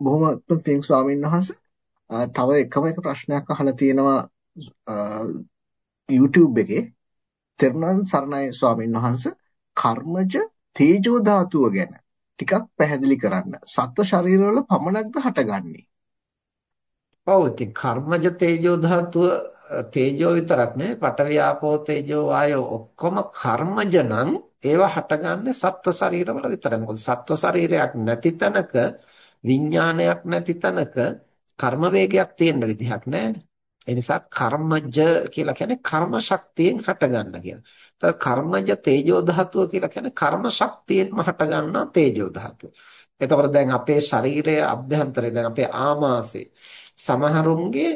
බොහොම පිං ස්වාමීන් වහන්සේ තව එකම එක ප්‍රශ්නයක් අහලා තියෙනවා YouTube එකේ තෙරුණන් සරණයි ස්වාමීන් වහන්සේ කර්මජ තේජෝ ධාතුව ගැන ටිකක් පැහැදිලි කරන්න. සත්ව ශරීරවල පමණක්ද හටගන්නේ? ඔව් ඉතින් කර්මජ තේජෝ ධාතුව තේජෝ විතරක් නෙවෙයි පඨවි ආපෝ තේජෝ වායෝ ඔක්කොම කර්මජ නම් ඒවා හටගන්නේ සත්ව ශරීරවල විතරයි. මොකද සත්ව ශරීරයක් නැති තැනක විඥානයක් නැති තැනක කර්ම වේගයක් තියෙන්න විදිහක් නැහැ. ඒ නිසා කර්මජ කියලා කියන්නේ කර්ම ශක්තියෙන් හටගන්න කියලා. ඒතර කර්මජ තේජෝ ධාතුව කියලා කියන්නේ කර්ම ශක්තියෙන්ම හටගන්නා තේජෝ ධාතුව. එතකොට දැන් අපේ ශරීරයේ අභ්‍යන්තරය දැන් අපේ ආමාශය සමහරුන්ගේ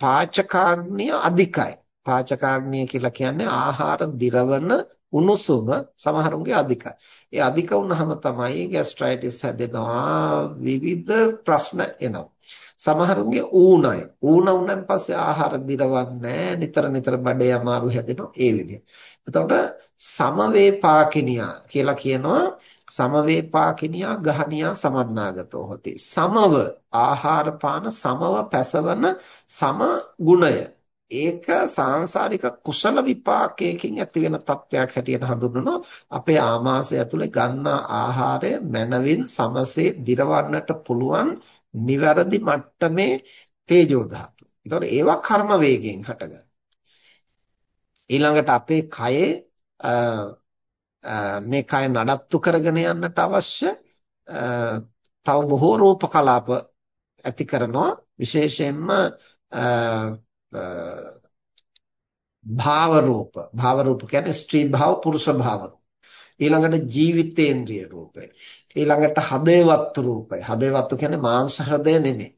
පාචකාග්නිය අධිකයි. පාචකාග්නිය කියලා කියන්නේ ආහාර දිරවන උණුසුම සමහරුන්ගේ අධිකයි. ඒ අධික වුනහම තමයි ગેස්ට්‍රයිටිස් හැදෙනවා විවිධ ප්‍රශ්න එනවා. සමහරුන්ගේ ඌණයි. ඌණ වුණාන් පස්සේ ආහාර දිරවන්නේ නිතර නිතර බඩේ අමාරු හැදෙනවා ඒ විදිහ. එතකොට සමවේපාකිනියා කියලා කියනවා සමවේපාකිනියා ගහනියා සමන්නාගතෝ හොති. සමව ආහාර පාන සමව පැසවන සම ගුණය ඒක සාංශාරික කුසල විපාකයකින් ඇතිවෙන තත්වයක් හැටියට හඳුන්වනවා අපේ ආමාශය ඇතුලේ ගන්නා ආහාරය මනවින් සමසේ දිරවන්නට පුළුවන් නිවැරදි මට්ටමේ තේජෝ ධාතු. ඒතකොට ඒවා කර්ම වේගයෙන් හටගන්න. ඊළඟට අපේ කයේ මේ කය නඩත්තු කරගෙන යන්නට අවශ්‍ය තව බොහෝ රූප කලාප ඇති කරනවා විශේෂයෙන්ම භාව රූප භාව රූප කියන්නේ ස්ත්‍රී භාව පුරුෂ භාව ඊළඟට ජීවිතේන්ද්‍රිය රූපය. ඊළඟට හදේවත් රූපය. හදේවත් කියන්නේ මාංශ හෘදය නෙමෙයි.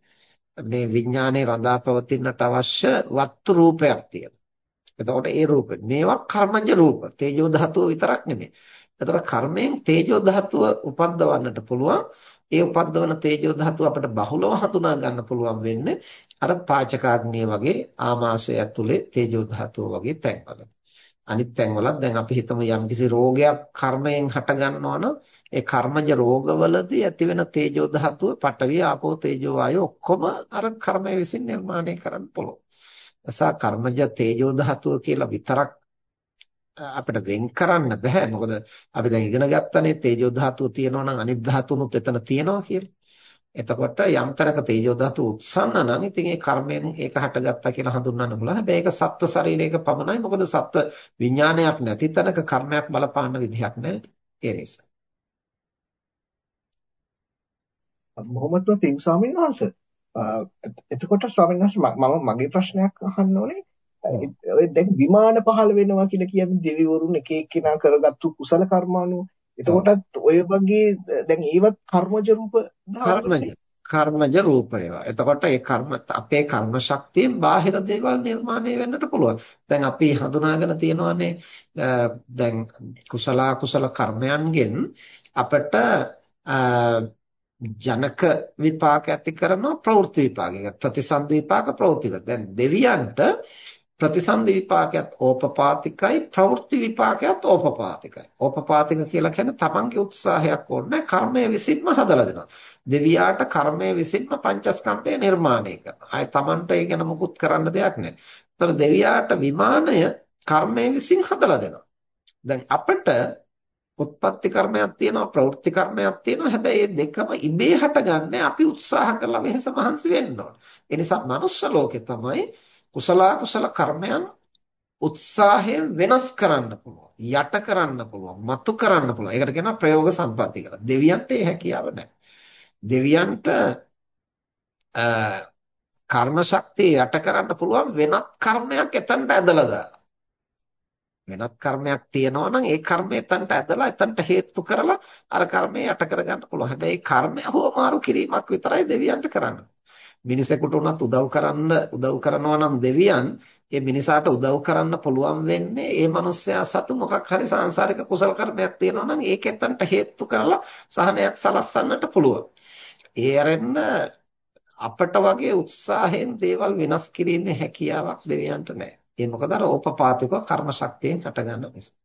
මේ විඥානේ රඳා පවතිනට අවශ්‍ය වත්තු රූපයක් තියෙනවා. එතකොට ඒ රූප මේවා කර්මජ රූප. තේජෝ ධාතුව විතරක් නෙමෙයි. එතකොට කර්මයෙන් තේජෝ ධාතුව උපද්දවන්නට පුළුවන් ඒ උපද්දවන තේජෝ ධාතුව අපිට බහුලව හඳුනා ගන්න පුළුවන් වෙන්නේ අර පාචකාග්නිය වගේ ආමාශය ඇතුලේ තේජෝ ධාතුව වගේ තැන්වල. අනිත් තැන්වලත් දැන් අපි හිතමු යම්කිසි රෝගයක් කර්මයෙන් හට ගන්නවා නම් ඒ කර්මජ රෝගවලදී ඇතිවෙන තේජෝ ධාතුව පඨවි ආපෝ තේජෝ වායෝ ඔක්කොම අර කර්මය විසින් නිර්මාණය කරන්න පුළුවන්. එසා කර්මජ තේජෝ ධාතුව කියලා විතරක් අපිට වෙන් කරන්න බෑ. මොකද අපි දැන් ඉගෙන ගත්තනේ තේජෝ ධාතුව තියෙනවා නම් අනිත් ධාතුනුත් එතන තියෙනවා කියලා. එතකොට යම් තරක තේජෝ ධාතුව උත්සන්න නම් ඉතින් ඒ කර්මයෙන් ඒක හටගත්තා කියලා හඳුන්වන්න පුළුවන්. හැබැයි ඒක සත්ව ශරීරයක පමණයි. මොකද සත්ව විඥානයක් නැති තැනක කර්මයක් බලපාන්න විදිහක් නැහැ. ඒ නිසා. බොහොමත්ම පිං ස්වාමීන් වහන්සේ. එතකොට ස්වාමීන් වහන්සේ මම මගේ ප්‍රශ්නයක් අහන්න ඕනේ. ඔය දැන් විමාන පහළ වෙනවා කියලා කියන්නේ දෙවිවරුන් එක එක්කිනා කරගත්තු කුසල කර්මානුව. එතකොටත් ඔය වගේ දැන් ඒවත් කර්මජ රූප කර්මජ කර්මජ රූප ඒවා. එතකොට ඒ කර්ම අපේ කර්ම ශක්තියෙන් බාහිර දේවල් නිර්මාණය වෙන්නට පුළුවන්. දැන් අපි හඳුනාගෙන තියෙනවානේ දැන් කුසල කුසල කර්මයන්ගෙන් අපට ජනක විපාක ඇති කරනවා ප්‍රවෘත්ති විපාක. ප්‍රතිසන්දි විපාක ප්‍රවෘත්තික. දැන් දෙවියන්ට ප්‍රතිසන්දි විපාකයක් ඕපපාතිකයි ප්‍රවෘත්ති විපාකයක් ඕපපාතිකයි. ඕපපාතික කියලා කියන්නේ තමන්ගේ උත්සාහයක් ඕනේ කර්මය විසින්ම හදලා දෙනවා. දෙවියාට කර්මය විසින්ම පංචස්කන්ධය නිර්මාණය කරනවා. ආය තමන්ට ඒ ගැන මුකුත් කරන්න දෙයක් නැහැ. ඒතර දෙවියාට විමානය කර්මය විසින් හදලා දෙනවා. දැන් අපිට උත්පත්ති කර්මයක් තියෙනවා ප්‍රවෘත්ති කර්මයක් තියෙනවා හැබැයි මේ දෙකම ඉබේ හටගන්නේ අපි උත්සාහ කරලා වෙහෙස මහන්සි වෙන්න ඕන. ඒ නිසා මනුෂ්‍ය ලෝකේ තමයි කුසල කුසල කර්මයන් උත්සාහයෙන් වෙනස් කරන්න පුළුවන් යට කරන්න පුළුවන් මතු කරන්න පුළුවන්. ඒකට කියනවා ප්‍රයෝග සම්පatti කියලා. දෙවියන්ට ඒ හැකියාව නැහැ. දෙවියන්ට කර්ම ශක්තිය යට කරන්න පුළුවන් වෙනත් කර්මයක් එතනට ඇදලා දාලා. වෙනත් කර්මයක් තියෙනවා නම් ඒ කර්මය එතනට ඇදලා එතනට හේතු කරලා අර කර්මය යට කරගන්න පුළුවන්. හැබැයි කර්මය හොමාරු කිරීමක් විතරයි දෙවියන්ට කරන්න. මිනිසෙකුට උනත් උදව් කරන්න උදව් කරනවා නම් දෙවියන් ඒ මිනිසාට උදව් කරන්න පුළුවන් වෙන්නේ ඒ මනුස්සයා සතු මොකක් හරි සාංශාරික කුසල කර්මයක් තියෙනවා නම් ඒකෙන්ට හේතු කරලා සහනයක් සලස්සන්නට පුළුවන්. ඒ අරෙන්න අපට වගේ උත්සාහයෙන් දේවල් වෙනස් කිරීමේ හැකියාවක් දෙවියන්ට නැහැ. ඒ මොකද අර ඕපපාතික කර්ම ශක්තියෙන් හටගන්න නිසා.